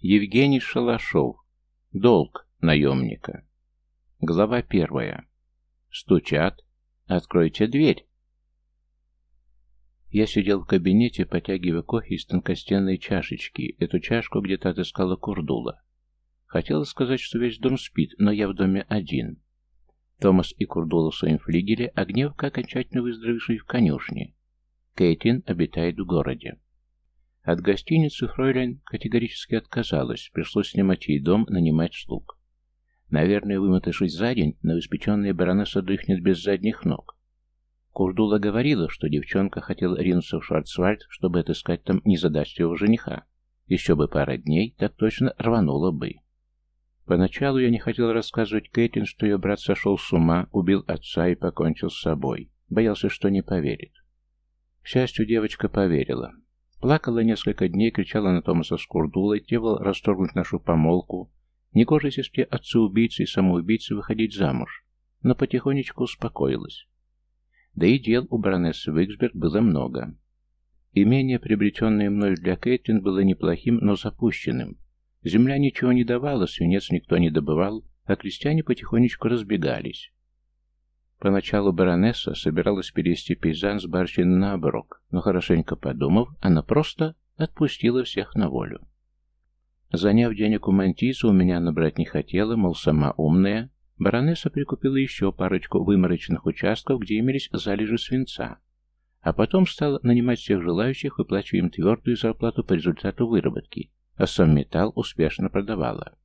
Евгений Шалашов. Долг наемника. Глава первая. Стучат. Откройте дверь. Я сидел в кабинете, потягивая кофе из тонкостенной чашечки. Эту чашку где-то отыскала Курдула. Хотела сказать, что весь дом спит, но я в доме один. Томас и Курдула в своем флигеле, а Гневка, окончательно выздоровевший в конюшне. Кейтин обитает в городе. От гостиницы Фройлен категорически отказалась, пришлось снимать ей дом, нанимать слуг. Наверное, вымотавшись за день, новоиспеченная баронесса дрыхнет без задних ног. Курдула говорила, что девчонка хотела ринуться в Шварцвальд, чтобы отыскать там незадачливого жениха. Еще бы пара дней, так точно рванула бы. Поначалу я не хотел рассказывать Кэтлин, что ее брат сошел с ума, убил отца и покончил с собой. Боялся, что не поверит. К счастью, девочка поверила. Плакала несколько дней, кричала на Томаса с Курдулой, требовала расторгнуть нашу помолвку. Негоже сестре отца-убийцы и самоубийцы выходить замуж, но потихонечку успокоилась. Да и дел у баронессы Виксберг было много. Имение, приобретенное мною для Кэтрин, было неплохим, но запущенным. Земля ничего не давала, свинец никто не добывал, а крестьяне потихонечку разбегались. Поначалу баронесса собиралась перевести пейзан с барщины на оброк, но хорошенько подумав, она просто отпустила всех на волю. Заняв денег у мантийца, у меня набрать не хотела, мол, сама умная, Баронесса прикупила еще парочку выморочных участков, где имелись залежи свинца, а потом стала нанимать всех желающих, выплачивая им твердую зарплату по результату выработки, а сам металл успешно продавала.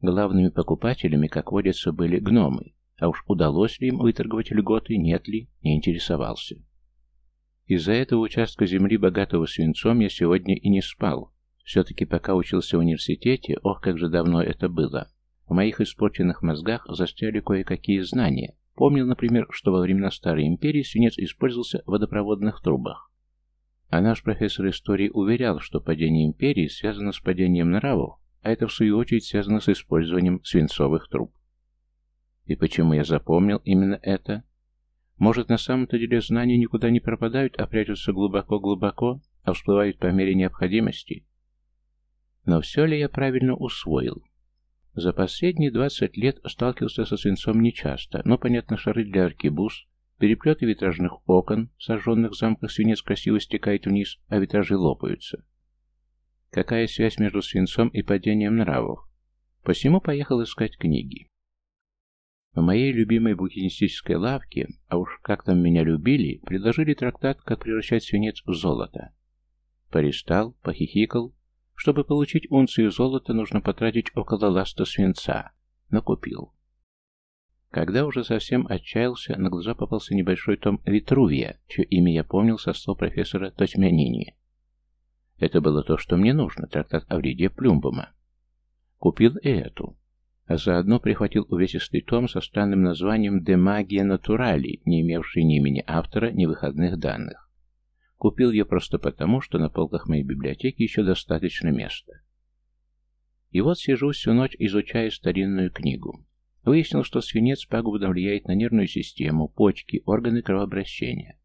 Главными покупателями, как водятся, были гномы, а уж удалось ли им выторговать льготы, нет ли, не интересовался. Из-за этого участка земли, богатого свинцом, я сегодня и не спал. Все-таки пока учился в университете, ох, как же давно это было, в моих испорченных мозгах застряли кое-какие знания. Помнил, например, что во времена Старой Империи свинец использовался в водопроводных трубах. А наш профессор истории уверял, что падение империи связано с падением нравов, а это в свою очередь связано с использованием свинцовых труб. И почему я запомнил именно это? Может, на самом-то деле знания никуда не пропадают, а прячутся глубоко-глубоко, а всплывают по мере необходимости? Но все ли я правильно усвоил? За последние 20 лет сталкивался со свинцом нечасто, но, понятно, шары для аркебуз, переплеты витражных окон, сожженных в замках свинец красиво стекает вниз, а витражи лопаются. Какая связь между свинцом и падением нравов? Посему поехал искать книги. В моей любимой букинистической лавке, а уж как там меня любили, предложили трактат «Как превращать свинец в золото». Пористал, похихикал, чтобы получить унцию золота, нужно потратить около ласта свинца. Но купил. Когда уже совсем отчаялся, на глаза попался небольшой том Витрувия, чье имя я помнил со слов профессора Тотьмянини. Это было то, что мне нужно, трактат о вреде Плюмбома. Купил и эту. А заодно прихватил увесистый том со странным названием «De Magia Naturali», не имевший ни имени автора, ни выходных данных. Купил ее просто потому, что на полках моей библиотеки еще достаточно места. И вот сижу всю ночь, изучая старинную книгу. Выяснил, что свинец пагубно влияет на нервную систему, почки, органы кровообращения.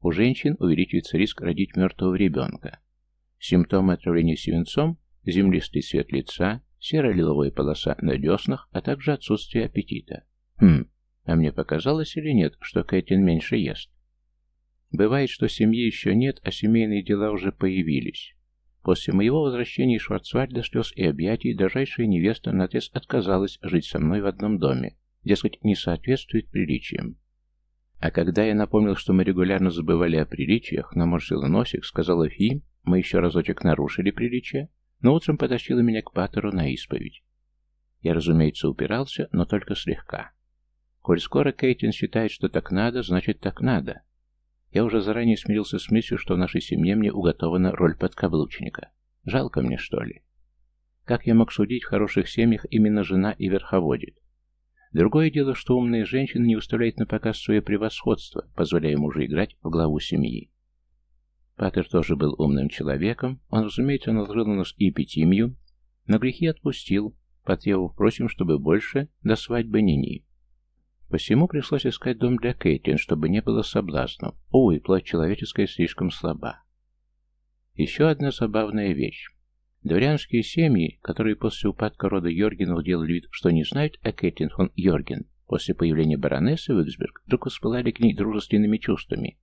У женщин увеличивается риск родить мертвого ребенка. Симптомы отравления свинцом – землистый цвет лица, серо-лиловая полоса на деснах, а также отсутствие аппетита. Хм, а мне показалось или нет, что Кэтлин меньше ест? Бывает, что семьи еще нет, а семейные дела уже появились. После моего возвращения из Шварцвальда слез и объятий дрожайшая невеста наотрез отказалась жить со мной в одном доме, дескать, не соответствует приличиям. А когда я напомнил, что мы регулярно забывали о приличиях, наморщила носик, сказала Фи, мы еще разочек нарушили приличие, но утром потащила меня к Патеру на исповедь. Я, разумеется, упирался, но только слегка. Коль скоро Кейтин считает, что так надо, значит так надо. Я уже заранее смирился с мыслью, что в нашей семье мне уготована роль подкаблучника. Жалко мне, что ли? Как я мог судить, в хороших семьях именно жена и верховодит? Другое дело, что умная женщина не выставляет на показ свое превосходство, позволяя мужу играть в главу семьи. Патер тоже был умным человеком, он, разумеется, наложил на нас эпитимию, но грехи отпустил, потребовав, впрочем, чтобы больше до свадьбы не ни. Посему пришлось искать дом для Кейтлин, чтобы не было соблазнов. Увы, плоть человеческая слишком слаба. Еще одна забавная вещь. Дворянские семьи, которые после упадка рода Йоргенов делали вид, что не знают о Кэтлин фон Йорген, после появления баронессы в Эксберг вдруг воспылали к ней дружественными чувствами.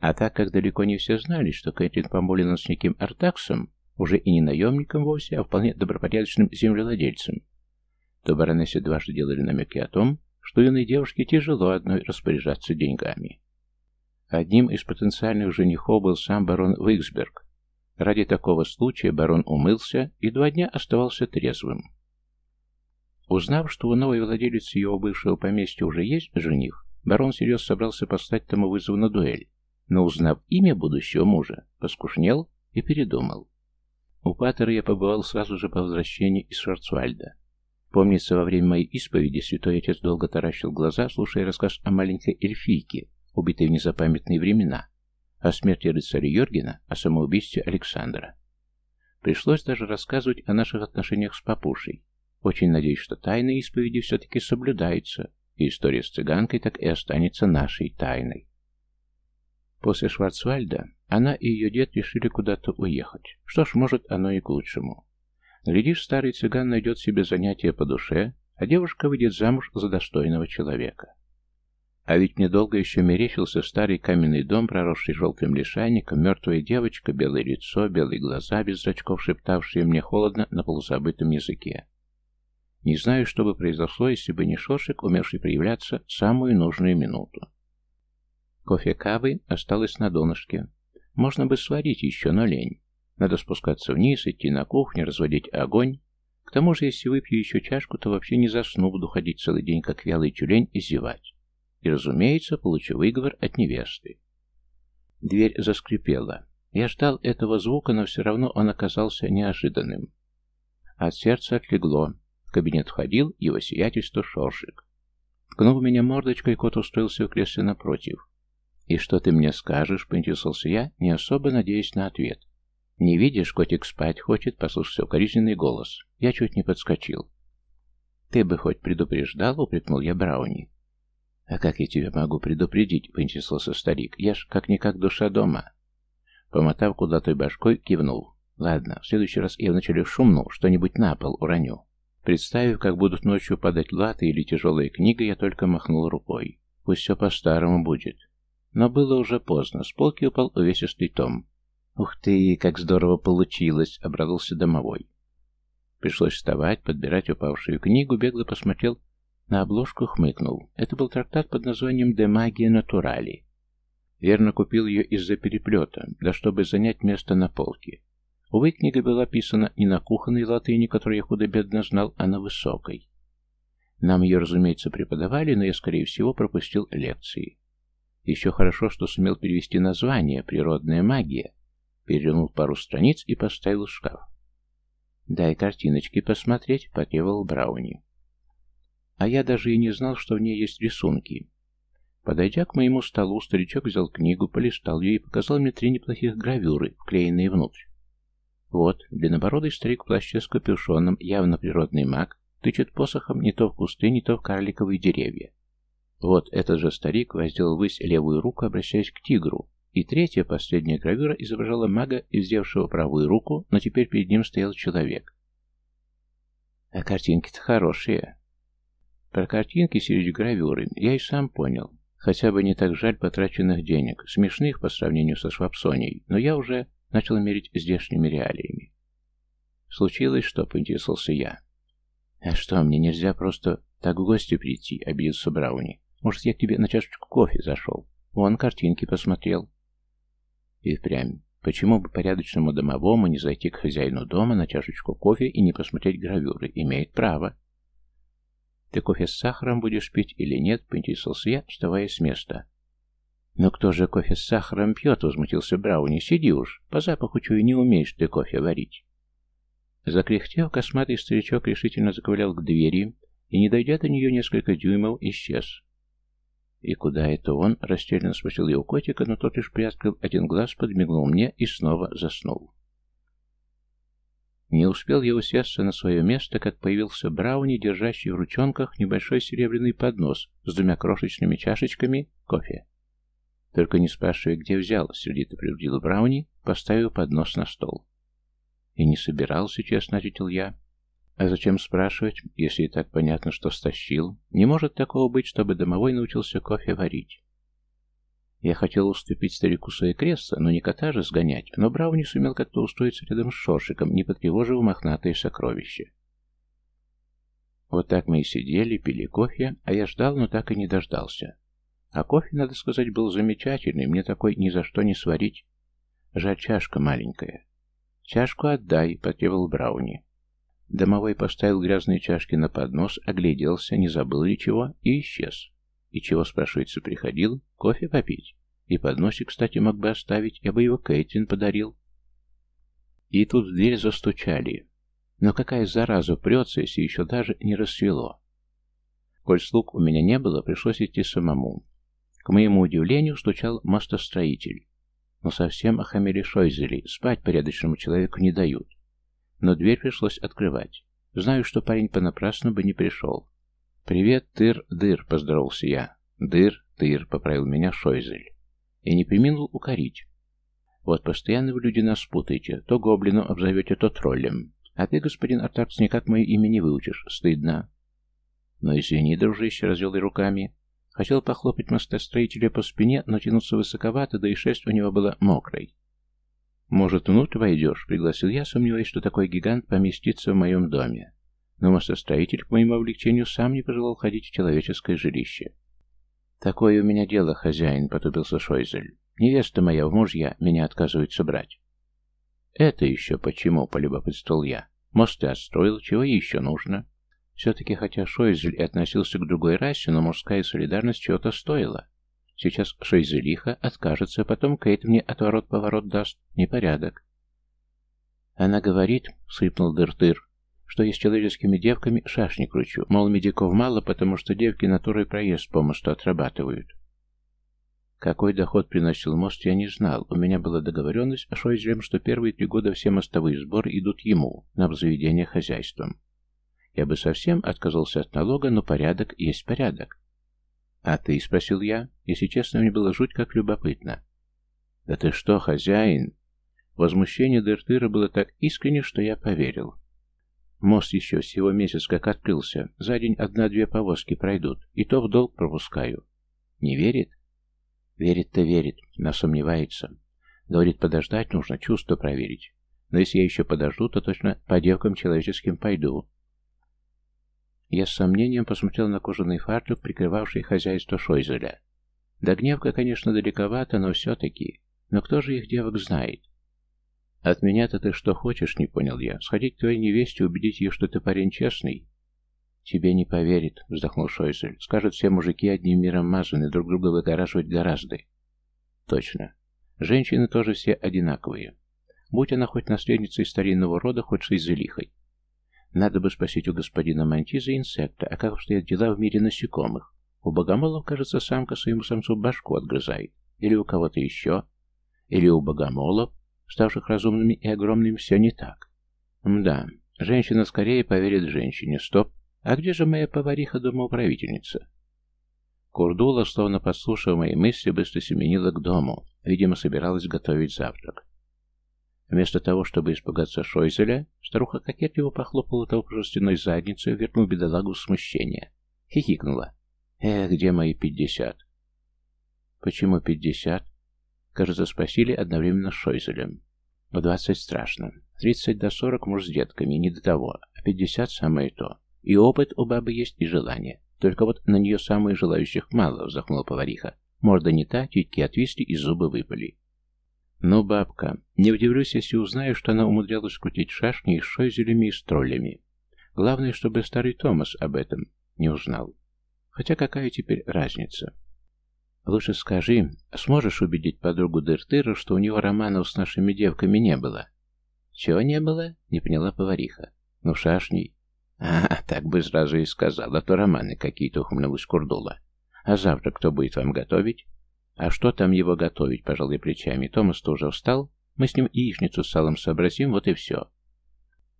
А так как далеко не все знали, что Кэтлин помолена с неким Артаксом, уже и не наемником вовсе, а вполне добропорядочным землевладельцем, то баронессе дважды делали намеки о том, что юной девушке тяжело одной распоряжаться деньгами. Одним из потенциальных женихов был сам барон Виксберг. Ради такого случая барон умылся и два дня оставался трезвым. Узнав, что у новой владелицы его бывшего поместья уже есть жених, барон всерьез собрался послать тому вызов на дуэль, но узнав имя будущего мужа, поскушнел и передумал. У Паттера я побывал сразу же по возвращении из Шварцвальда. Помнится, во время моей исповеди святой отец долго таращил глаза, слушая рассказ о маленькой эльфийке, убитой в незапамятные времена, о смерти рыцаря Йоргена, о самоубийстве Александра. Пришлось даже рассказывать о наших отношениях с папушей. Очень надеюсь, что тайна исповеди все-таки соблюдается, и история с цыганкой так и останется нашей тайной. После Шварцвальда она и ее дед решили куда-то уехать. Что ж, может, оно и к лучшему. Глядишь, старый цыган найдет себе занятие по душе, а девушка выйдет замуж за достойного человека. А ведь мне долго еще мерещился старый каменный дом, проросший желтым лишайником, мертвая девочка, белое лицо, белые глаза, без зрачков шептавшие мне холодно на полузабытом языке. Не знаю, что бы произошло, если бы не Шошик, умевший проявляться самую нужную минуту. Кофе кавы осталось на донышке. Можно бы сварить еще, но лень. Надо спускаться вниз, идти на кухню, разводить огонь. К тому же, если выпью еще чашку, то вообще не засну, буду ходить целый день, как вялый тюлень, и зевать. И, разумеется, получу выговор от невесты. Дверь заскрипела. Я ждал этого звука, но все равно он оказался неожиданным. От сердца отлегло. В кабинет входил его сиятельство Шоршик. Ткнув меня мордочкой, кот устроился в кресле напротив. «И что ты мне скажешь?» — поинтересовался я, не особо надеясь на ответ. «Не видишь, котик спать хочет», — послушался укоризненный голос. Я чуть не подскочил. «Ты бы хоть предупреждал», — упрекнул я Брауни. «А как я тебя могу предупредить?» — поинтересовался старик. «Я ж как-никак душа дома». Помотав куда-то башкой, кивнул. «Ладно, в следующий раз я вначале шумну, что-нибудь на пол уроню». Представив, как будут ночью падать латы или тяжелая книга, я только махнул рукой. Пусть все по-старому будет. Но было уже поздно. С полки упал увесистый том. «Ух ты, как здорово получилось!» — обрадовался домовой. Пришлось вставать, подбирать упавшую книгу, бегло посмотрел на обложку, хмыкнул. Это был трактат под названием «De Magia Naturali». Верно купил ее из-за переплета, да чтобы занять место на полке. Увы, книга была писана не на кухонной латыни, которую я худо-бедно знал, а на высокой. Нам ее, разумеется, преподавали, но я, скорее всего, пропустил лекции. Еще хорошо, что сумел перевести название «Природная магия», перевернул пару страниц и поставил шкаф. «Дай картиночки посмотреть», — потребовал Брауни. А я даже и не знал, что в ней есть рисунки. Подойдя к моему столу, старичок взял книгу, полистал ее и показал мне три неплохих гравюры, вклеенные внутрь. Вот, длиннобородый старик в плаще с капюшоном, явно природный маг, тычет посохом не то в кусты, не то в карликовые деревья. Вот этот же старик воздел ввысь левую руку, обращаясь к тигру, и третья, последняя гравюра изображала мага, издевшего правую руку, но теперь перед ним стоял человек. А картинки-то хорошие. Про картинки среди гравюры я и сам понял. Хотя бы не так жаль потраченных денег, смешных по сравнению со Швабсонией, но я уже начал мерить здешними реалиями. Случилось, что поинтересовался я. «А что, мне нельзя просто так в гости прийти?» — обиделся Брауни. «Может, я к тебе на чашечку кофе зашел? Вон картинки посмотрел». И впрямь. Почему бы порядочному домовому не зайти к хозяину дома на чашечку кофе и не посмотреть гравюры? Имеет право. «Ты кофе с сахаром будешь пить или нет?» — поинтересовался я, вставая с места. «Но кто же кофе с сахаром пьет?» — возмутился Брауни. «Сиди уж, по запаху чую, не умеешь ты кофе варить». Закряхтев, косматый старичок решительно заковылял к двери и, не дойдя до нее несколько дюймов, исчез. «И куда это он?» — растерянно спросил его котика, но тот лишь приоткрыл один глаз, подмигнул мне и снова заснул. Не успел я усесться на свое место, как появился Брауни, держащий в ручонках небольшой серебряный поднос с двумя крошечными чашечками кофе. Только не спрашивая, где взял, сердито предупредил Брауни, поставив поднос на стол. И не собирался, честно ответил я. А зачем спрашивать, если и так понятно, что стащил? Не может такого быть, чтобы домовой научился кофе варить. Я хотел уступить старику свое кресло, но не кота же сгонять, но Брау не сумел как-то устроиться рядом с Шоршиком, не потревожив мохнатые сокровища. Вот так мы и сидели, пили кофе, а я ждал, но так и не дождался. А кофе, надо сказать, был замечательный, мне такой ни за что не сварить. Жаль, чашка маленькая. «Чашку отдай», — потребовал Брауни. Домовой поставил грязные чашки на поднос, огляделся, не забыл ли чего, и исчез. И чего, спрашивается, приходил? Кофе попить? И подносик, кстати, мог бы оставить, я бы его Кейтлин подарил. И тут в дверь застучали. Но какая зараза прется, если еще даже не рассвело? Коль слуг у меня не было, пришлось идти самому. К моему удивлению, стучал мостостроитель. Но совсем охамели Шойзели, спать порядочному человеку не дают. Но дверь пришлось открывать. Знаю, что парень понапрасну бы не пришел. «Привет, Тыр-Дыр», — поздоровался я. «Дыр-Тыр», — поправил меня Шойзель. И не приминул укорить. «Вот постоянно вы, люди, нас путаете. То гоблину обзовете, то троллем. А ты, господин Артакс, никак мое имя не выучишь. Стыдно». «Но извини, дружище», — развел и руками. Хотел похлопать мостостроителя по спине, но тянуться высоковато, да и шесть у него была мокрой. «Может, внутрь войдешь?» — пригласил я, сомневаясь, что такой гигант поместится в моем доме. Но мостостроитель, к моему облегчению, сам не пожелал ходить в человеческое жилище. «Такое у меня дело, хозяин», — потупился Шойзель. «Невеста моя в мужья меня отказывается брать». «Это еще почему?» — полюбопытствовал я. «Мост ты отстроил, чего еще нужно?» Все-таки, хотя Шойзель и относился к другой расе, но мужская солидарность чего-то стоила. Сейчас Шойзелиха откажется, потом Кейт мне отворот-поворот даст. Непорядок. Она говорит, — сыпнул Дыртыр, что я с человеческими девками шашни кручу. Мол, медиков мало, потому что девки натурой проезд по мосту отрабатывают. Какой доход приносил мост, я не знал. У меня была договоренность с Шойзелем, что первые три года все мостовые сборы идут ему, на обзаведение хозяйством. Я бы совсем отказался от налога, но порядок есть порядок. «А ты?» — спросил я. Если честно, мне было жуть как любопытно. «Да ты что, хозяин?» Возмущение Дертыра было так искренне, что я поверил. Мост еще всего месяц как открылся. За день одна-две повозки пройдут. И то в долг пропускаю. Не верит? Верит-то верит, но сомневается. Говорит, подождать нужно, чувство проверить. Но если я еще подожду, то точно по девкам человеческим пойду. Я с сомнением посмотрел на кожаный фартук, прикрывавший хозяйство Шойзеля. Да гневка, конечно, далековато, но все-таки. Но кто же их девок знает? «От меня-то ты что хочешь?» — не понял я. «Сходить к твоей невесте, убедить ее, что ты парень честный?» «Тебе не поверит», — вздохнул Шойсель. «Скажут, все мужики одним миром мазаны, друг друга выгораживать гораздо». «Точно. Женщины тоже все одинаковые. Будь она хоть наследницей старинного рода, хоть шейзелихой. Надо бы спросить у господина Мантиза инсекта, а как обстоят дела в мире насекомых? У богомолов, кажется, самка своему самцу башку отгрызает. Или у кого-то еще. Или у богомолов ставших разумными и огромными, все не так. Мда, женщина скорее поверит женщине. Стоп, а где же моя повариха-домоуправительница? Курдула, словно подслушав мои мысли, быстро семенила к дому. Видимо, собиралась готовить завтрак. Вместо того, чтобы испугаться Шойзеля, старуха кокетливо похлопала того по жестяной задницу и вернул бедолагу в смущение. Хихикнула. «Эх, где мои пятьдесят?» «Почему пятьдесят?» Кажется, спросили одновременно с Шойзелем. В двадцать страшно. Тридцать до сорок муж с детками, не до того. А пятьдесят самое то. И опыт у бабы есть, и желание. Только вот на нее самые желающих мало, вздохнула повариха. Морда не та, титьки отвисли и зубы выпали. Ну, бабка, не удивлюсь, если узнаю, что она умудрялась крутить шашни и шойзелями и с троллями. Главное, чтобы старый Томас об этом не узнал. Хотя какая теперь разница? Лучше скажи, сможешь убедить подругу Дыртыра, что у него романов с нашими девками не было? Чего не было? Не поняла повариха. Ну, шашней. А, так бы сразу и сказала, то романы какие-то ухмыльнулась Курдула. А завтра кто будет вам готовить? А что там его готовить, пожалуй, плечами. Томас тоже встал. Мы с ним яичницу с салом сообразим, вот и все.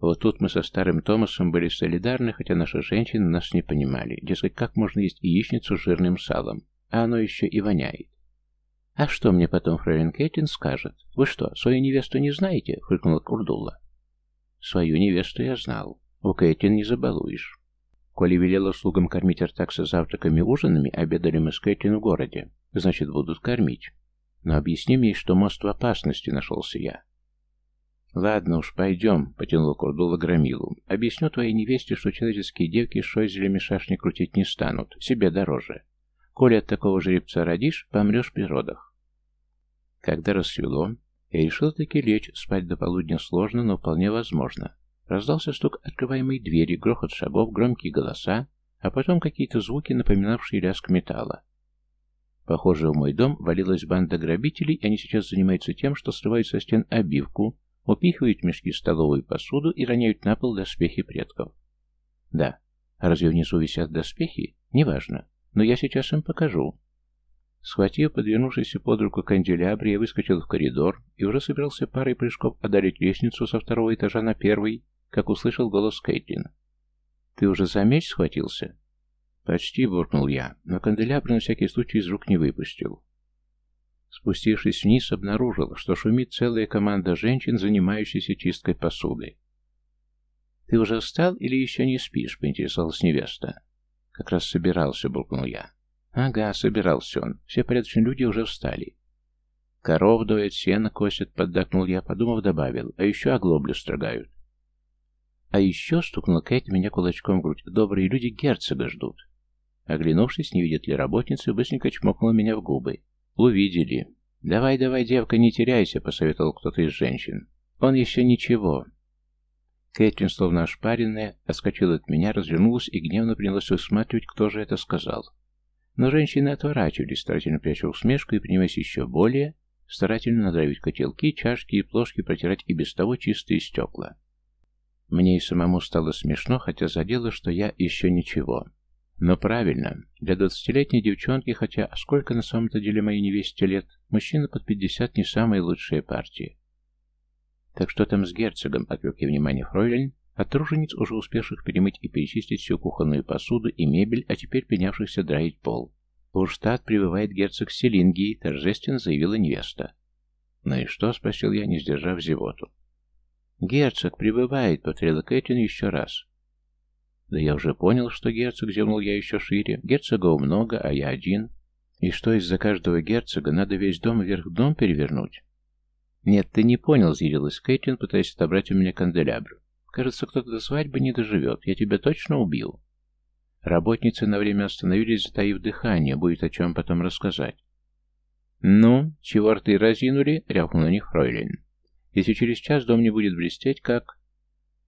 Вот тут мы со старым Томасом были солидарны, хотя наши женщины нас не понимали. Дескать, как можно есть яичницу с жирным салом? а оно еще и воняет. «А что мне потом фрейлин Кейтлин скажет? Вы что, свою невесту не знаете?» — фыркнула Курдула. Свою невесту я знал. У Кэтлин не забалуешь. Коли велела слугам кормить Артакса завтраками и ужинами, обедали мы с Кэтлин в городе. Значит, будут кормить. Но объясни мне, что мост в опасности, нашелся я. «Ладно уж, пойдем», — потянула Курдула Громилу. «Объясню твоей невесте, что человеческие девки с шойзелями шашни крутить не станут. Себе дороже. Коли от такого жеребца родишь, помрешь при родах». Когда рассвело, я решил таки лечь, спать до полудня сложно, но вполне возможно. Раздался стук открываемой двери, грохот шагов, громкие голоса, а потом какие-то звуки, напоминавшие лязг металла. Похоже, в мой дом валилась банда грабителей, и они сейчас занимаются тем, что срывают со стен обивку, упихивают мешки столовую посуду и роняют на пол доспехи предков. Да, разве внизу висят доспехи? Неважно, но я сейчас им покажу. Схватив подвернувшийся под руку канделябр, я выскочил в коридор и уже собирался парой прыжков одолеть лестницу со второго этажа на первый, как услышал голос Кейтлин. «Ты уже за меч схватился?» «Почти», — буркнул я, но канделябр на всякий случай из рук не выпустил. Спустившись вниз, обнаружил, что шумит целая команда женщин, занимающихся чисткой посуды. «Ты уже встал или еще не спишь?» — поинтересовалась невеста. «Как раз собирался», — буркнул я. Ага, собирался он. Все порядочные люди уже встали. Коров доят, сено косят, поддакнул я, подумав, добавил. А еще оглоблю строгают. А еще, стукнул Кэт меня кулачком в грудь, добрые люди герцога ждут. Оглянувшись, не видит ли работницы, быстренько чмокнула меня в губы. Увидели. «Давай, давай, девка, не теряйся», — посоветовал кто-то из женщин. «Он еще ничего». Кэтрин, словно ошпаренная, отскочила от меня, развернулась и гневно принялась высматривать, кто же это сказал. Но женщины отворачивались, старательно пряча усмешку и принимаясь еще более старательно надравить котелки, чашки и плошки, протирать и без того чистые стекла. Мне и самому стало смешно, хотя задело, что я еще ничего. Но правильно, для двадцатилетней девчонки, хотя сколько на самом-то деле моей невесте лет, мужчина под пятьдесят не самая лучшая партия. Так что там с герцогом, отвлек я внимание Фройлен, от тружениц, уже успевших перемыть и перечистить всю кухонную посуду и мебель, а теперь принявшихся драить пол. В Урштадт прибывает герцог Селингии, торжественно заявила невеста. «Ну и что?» — спросил я, не сдержав зевоту. «Герцог прибывает», — повторила Кэтлин еще раз. «Да я уже понял, что герцог», — зевнул я еще шире. «Герцогов много, а я один. И что, из-за каждого герцога надо весь дом вверх дном перевернуть?» «Нет, ты не понял», — зъявилась Кэтлин, пытаясь отобрать у меня канделябр. Кажется, кто-то до свадьбы не доживет. Я тебя точно убил. Работницы на время остановились, затаив дыхание. Будет о чем потом рассказать. «Ну, чего рты разинули?» — рявкнул на них Фройлен. «Если через час дом не будет блестеть, как...»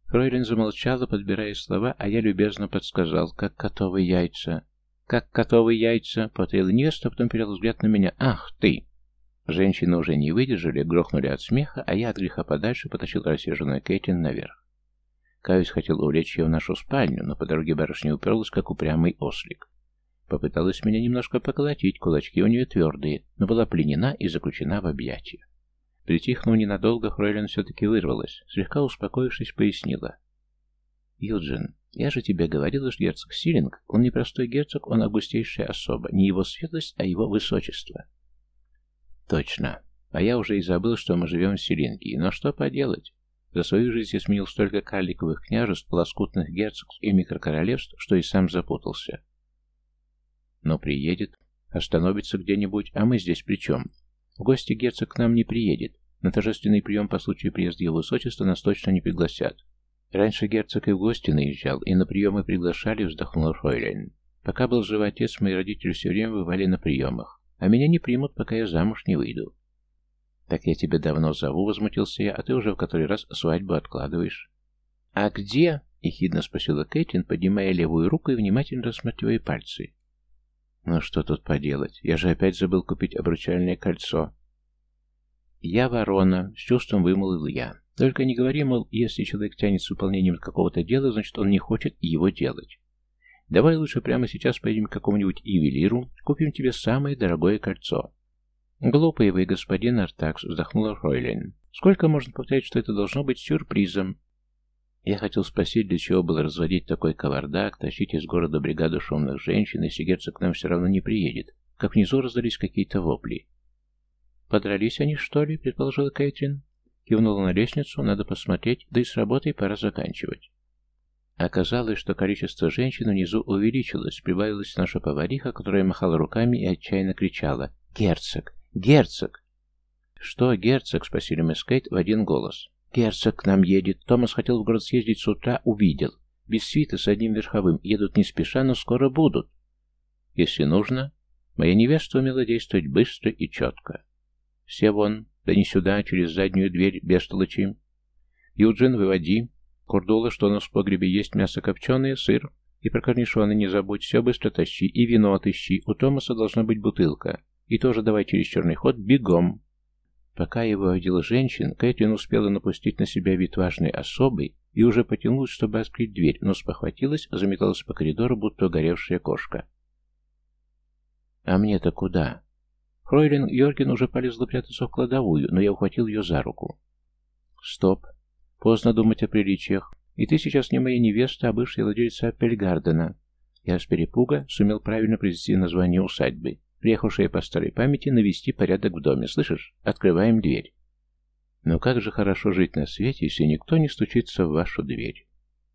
Фройлен замолчала, подбирая слова, а я любезно подсказал, как котовые яйца. «Как котовые яйца!» — повторила невеста, потом перевел взгляд на меня. «Ах ты!» Женщины уже не выдержали, грохнули от смеха, а я от греха подальше потащил рассерженную Кэтлин наверх. Каюсь хотел увлечь ее в нашу спальню, но по дороге барышня уперлась, как упрямый ослик. Попыталась меня немножко поколотить, кулачки у нее твердые, но была пленена и заключена в объятия. Притихнув ненадолго, Фройлен все-таки вырвалась, слегка успокоившись, пояснила. «Юджин, я же тебе говорила, что герцог Силинг, он не простой герцог, он августейшая особа, не его светлость, а его высочество». «Точно. А я уже и забыл, что мы живем в Силинге, но что поделать?» За свою жизнь я сменил столько карликовых княжеств, лоскутных герцогств и микрокоролевств, что и сам запутался. Но приедет, остановится где-нибудь, а мы здесь при чем? В гости герцог к нам не приедет. На торжественный прием по случаю приезда его высочества нас точно не пригласят. Раньше герцог и в гости наезжал, и на приемы приглашали, вздохнул Фройлен. Пока был жив отец, мои родители все время бывали на приемах, а меня не примут, пока я замуж не выйду. «Так я тебя давно зову», — возмутился я, — «а ты уже в который раз свадьбу откладываешь». «А где?» — ехидно спросила Кэтлин, поднимая левую руку и внимательно рассматривая пальцы. «Ну что тут поделать? Я же опять забыл купить обручальное кольцо». «Я ворона», — с чувством вымолвил я. «Только не говори, мол, если человек тянет с выполнением какого-то дела, значит, он не хочет его делать. Давай лучше прямо сейчас поедем к какому-нибудь ювелиру, купим тебе самое дорогое кольцо. «Глупый вы, господин Артакс», — вздохнула Фройлен. «Сколько можно повторять, что это должно быть сюрпризом?» Я хотел спросить, для чего было разводить такой кавардак, тащить из города бригаду шумных женщин, если герцог к нам все равно не приедет, как внизу раздались какие-то вопли. «Подрались они, что ли?» — предположила Кэтрин. Кивнула на лестницу, надо посмотреть, да и с работой пора заканчивать. Оказалось, что количество женщин внизу увеличилось, прибавилась наша повариха, которая махала руками и отчаянно кричала «Герцог! Герцог!» «Что, герцог?» — спросили мы с Кейт в один голос. «Герцог к нам едет. Томас хотел в город съездить с утра, увидел. Без свита с одним верховым. Едут не спеша, но скоро будут. Если нужно, моя невеста умела действовать быстро и четко. Все вон, да не сюда, через заднюю дверь, без толочи. Юджин, выводи. Курдула, что у нас в погребе есть мясо копченое, сыр. И про корнишоны не забудь, все быстро тащи. И вино отыщи. У Томаса должна быть бутылка. И тоже давай через черный ход бегом. Пока его выводила женщин, Кэтлин успела напустить на себя вид важной особой и уже потянулась, чтобы открыть дверь, но спохватилась, заметалась по коридору, будто угоревшая кошка. «А мне-то куда?» Фройлен Йорген уже полезла прятаться в кладовую, но я ухватил ее за руку. «Стоп. Поздно думать о приличиях. И ты сейчас не моя невеста, а бывшая владелица Аппельгардена». Я с перепуга сумел правильно произнести название усадьбы, приехавшая по старой памяти навести порядок в доме. Слышишь? Открываем дверь. Но как же хорошо жить на свете, если никто не стучится в вашу дверь.